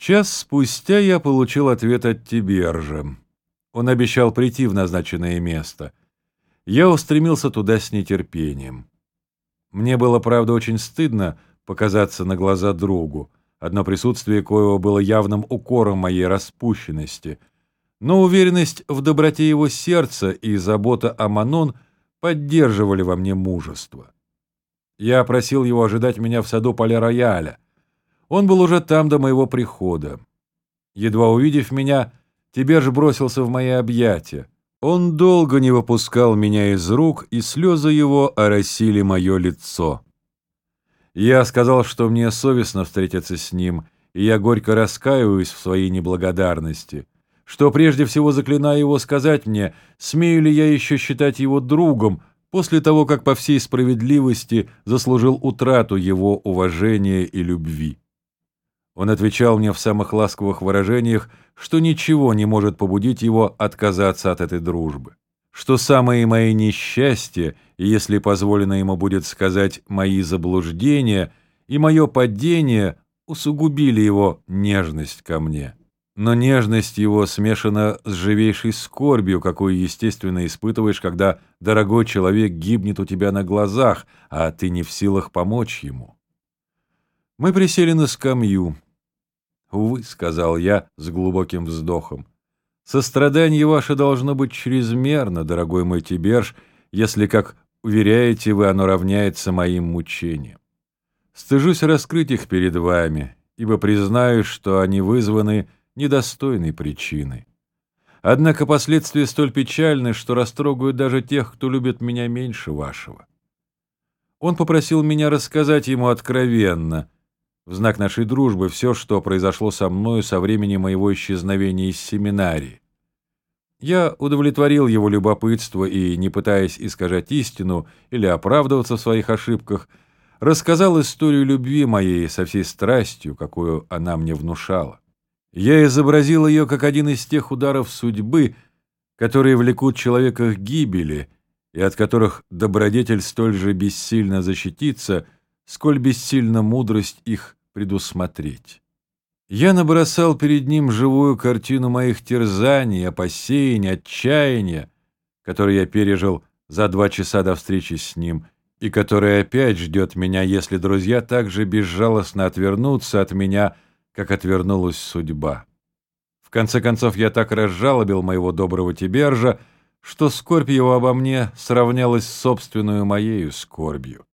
Час спустя я получил ответ от Тибержа. Он обещал прийти в назначенное место. Я устремился туда с нетерпением. Мне было, правда, очень стыдно показаться на глаза другу, одно присутствие коего было явным укором моей распущенности, но уверенность в доброте его сердца и забота о Манон поддерживали во мне мужество. Я просил его ожидать меня в саду Поля-Рояля. Он был уже там до моего прихода. Едва увидев меня, Тиберж бросился в мои объятия. Он долго не выпускал меня из рук, и слезы его оросили мое лицо. Я сказал, что мне совестно встретиться с ним, и я горько раскаиваюсь в своей неблагодарности, что прежде всего заклинаю его сказать мне, смею ли я еще считать его другом, после того, как по всей справедливости заслужил утрату его уважения и любви. Он отвечал мне в самых ласковых выражениях, что ничего не может побудить его отказаться от этой дружбы, что самые мои несчастья, если позволено ему будет сказать мои заблуждения и мое падение, усугубили его нежность ко мне. Но нежность его смешана с живейшей скорбью, какую, естественно, испытываешь, когда дорогой человек гибнет у тебя на глазах, а ты не в силах помочь ему. Мы присели на скамью. «Увы», — сказал я с глубоким вздохом, — «сострадание ваше должно быть чрезмерно, дорогой мой Тиберж, если, как уверяете вы, оно равняется моим мучениям. Стыжусь раскрыть их перед вами, ибо признаю, что они вызваны недостойной причиной. Однако последствия столь печальны, что растрогают даже тех, кто любит меня меньше вашего. Он попросил меня рассказать ему откровенно — в знак нашей дружбы все, что произошло со мною со времени моего исчезновения из семинарии. Я удовлетворил его любопытство и, не пытаясь искажать истину или оправдываться в своих ошибках, рассказал историю любви моей со всей страстью, какую она мне внушала. Я изобразил ее как один из тех ударов судьбы, которые влекут человека к гибели и от которых добродетель столь же бессильно защититься — сколь бессильна мудрость их предусмотреть. Я набросал перед ним живую картину моих терзаний, опасений, отчаяния, которые я пережил за два часа до встречи с ним, и которая опять ждет меня, если друзья так же безжалостно отвернутся от меня, как отвернулась судьба. В конце концов, я так разжалобил моего доброго Тибержа, что скорбь его обо мне сравнялась с собственную моею скорбью.